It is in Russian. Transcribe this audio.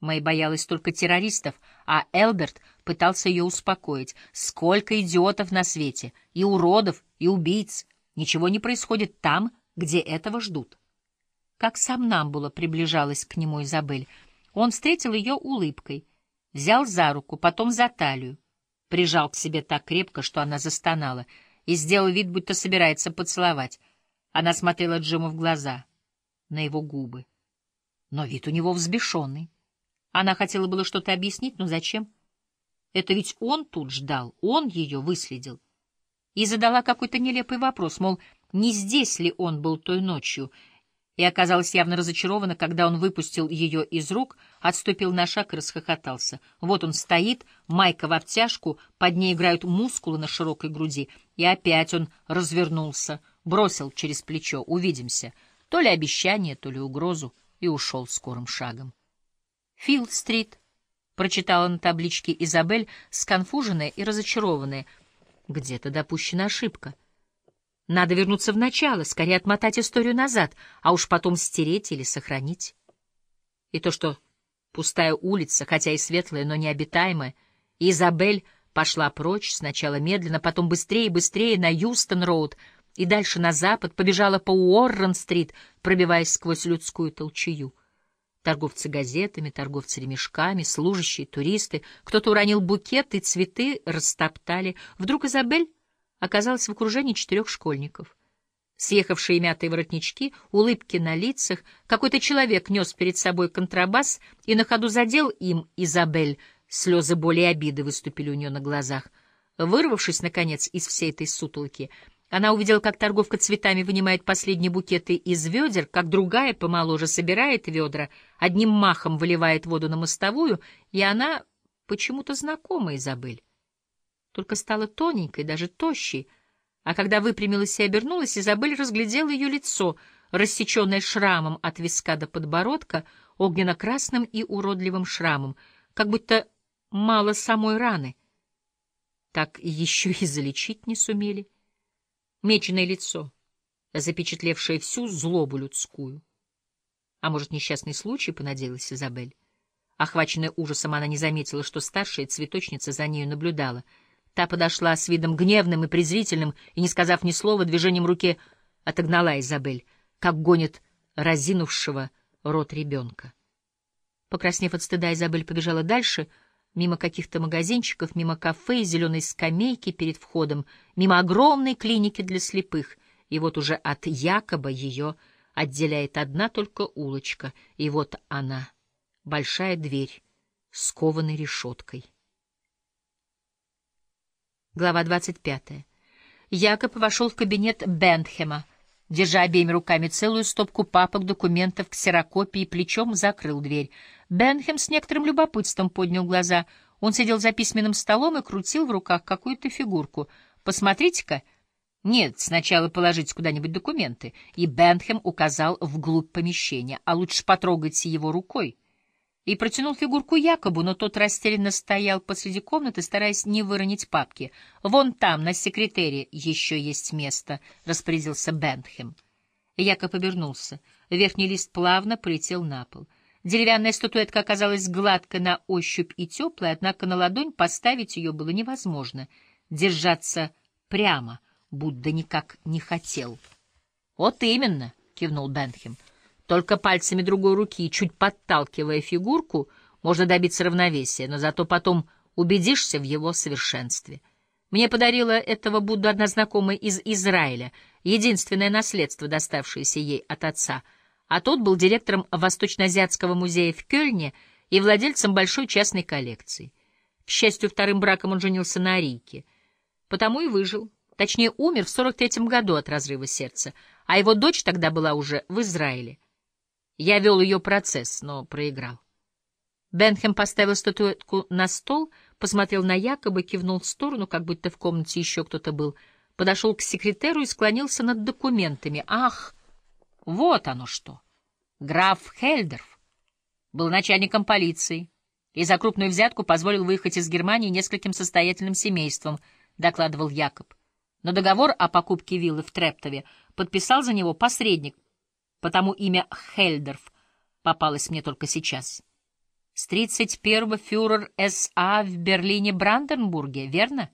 Мэй боялась только террористов, а Элберт пытался ее успокоить. Сколько идиотов на свете, и уродов, и убийц. Ничего не происходит там, где этого ждут. Как сам Намбула приближалась к нему Изабель, он встретил ее улыбкой, взял за руку, потом за талию, прижал к себе так крепко, что она застонала, и сделал вид, будто собирается поцеловать. Она смотрела Джиму в глаза, на его губы. Но вид у него взбешенный. Она хотела было что-то объяснить, но зачем? Это ведь он тут ждал, он ее выследил. И задала какой-то нелепый вопрос, мол, не здесь ли он был той ночью, и оказалась явно разочарована, когда он выпустил ее из рук, отступил на шаг и расхохотался. Вот он стоит, майка в обтяжку, под ней играют мускулы на широкой груди, и опять он развернулся, бросил через плечо «Увидимся», то ли обещание, то ли угрозу, и ушел скорым шагом. «Филд-стрит», — прочитала на табличке Изабель, сконфуженная и разочарованная. Где-то допущена ошибка. Надо вернуться в начало, скорее отмотать историю назад, а уж потом стереть или сохранить. И то, что пустая улица, хотя и светлая, но необитаемая, Изабель пошла прочь, сначала медленно, потом быстрее и быстрее на Юстон-роуд и дальше на запад, побежала по Уоррен-стрит, пробиваясь сквозь людскую толчую. Торговцы газетами, торговцы ремешками, служащие, туристы. Кто-то уронил букет, и цветы растоптали. Вдруг Изабель оказалась в окружении четырех школьников. Съехавшие мятые воротнички, улыбки на лицах, какой-то человек нес перед собой контрабас и на ходу задел им Изабель. Слезы боли и обиды выступили у нее на глазах. Вырвавшись, наконец, из всей этой сутолки, она увидела, как торговка цветами вынимает последние букеты из ведер, как другая помоложе собирает ведра, одним махом выливает воду на мостовую, и она почему-то знакома Изабель. Только стала тоненькой, даже тощей, а когда выпрямилась и обернулась, Изабель разглядела ее лицо, рассеченное шрамом от виска до подбородка, огненно-красным и уродливым шрамом, как будто мало самой раны. Так еще и залечить не сумели меченое лицо, запечатлевшее всю злобу людскую. А может, несчастный случай, понадеялась Изабель. Охваченная ужасом, она не заметила, что старшая цветочница за нею наблюдала. Та подошла с видом гневным и презрительным, и, не сказав ни слова, движением руки отогнала Изабель, как гонит разинувшего рот ребенка. Покраснев от стыда, Изабель побежала дальше — мимо каких-то магазинчиков, мимо кафе и зеленой скамейки перед входом, мимо огромной клиники для слепых, и вот уже от якобы ее отделяет одна только улочка, и вот она, большая дверь, с кованой решеткой. Глава двадцать пятая. Якоб вошел в кабинет Бентхема, держа обеими руками целую стопку папок, документов, ксерокопий, плечом закрыл дверь. Бенхем с некоторым любопытством поднял глаза. Он сидел за письменным столом и крутил в руках какую-то фигурку. «Посмотрите-ка!» «Нет, сначала положите куда-нибудь документы». И Бенхем указал вглубь помещения. «А лучше потрогайте его рукой» и протянул фигурку Якобу, но тот растерянно стоял посреди комнаты, стараясь не выронить папки. «Вон там, на секретере, еще есть место», — распорядился Бентхем. Якоб обернулся. Верхний лист плавно полетел на пол. Деревянная статуэтка оказалась гладкой на ощупь и теплой, однако на ладонь поставить ее было невозможно. Держаться прямо Будда никак не хотел. «Вот именно», — кивнул Бентхем. Только пальцами другой руки, чуть подталкивая фигурку, можно добиться равновесия, но зато потом убедишься в его совершенстве. Мне подарила этого Будду одна знакомая из Израиля, единственное наследство, доставшееся ей от отца, а тот был директором Восточноазиатского музея в Кёльне и владельцем большой частной коллекции. К счастью, вторым браком он женился на Арийке, потому и выжил, точнее умер в 43-м году от разрыва сердца, а его дочь тогда была уже в Израиле. Я вел ее процесс, но проиграл. Бенхем поставил статуэтку на стол, посмотрел на Якоба, кивнул в сторону, как будто в комнате еще кто-то был, подошел к секретеру и склонился над документами. Ах, вот оно что! Граф Хельдерф был начальником полиции и за крупную взятку позволил выехать из Германии нескольким состоятельным семействам, докладывал Якоб. Но договор о покупке виллы в Трептове подписал за него посредник, потому имя Хельдерф попалось мне только сейчас. С 31-го фюрер СА в Берлине-Бранденбурге, верно?